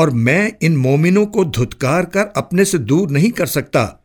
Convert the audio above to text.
और मैं इन मोमिनों को धुतकार कर अपने से दूर नहीं कर सकता।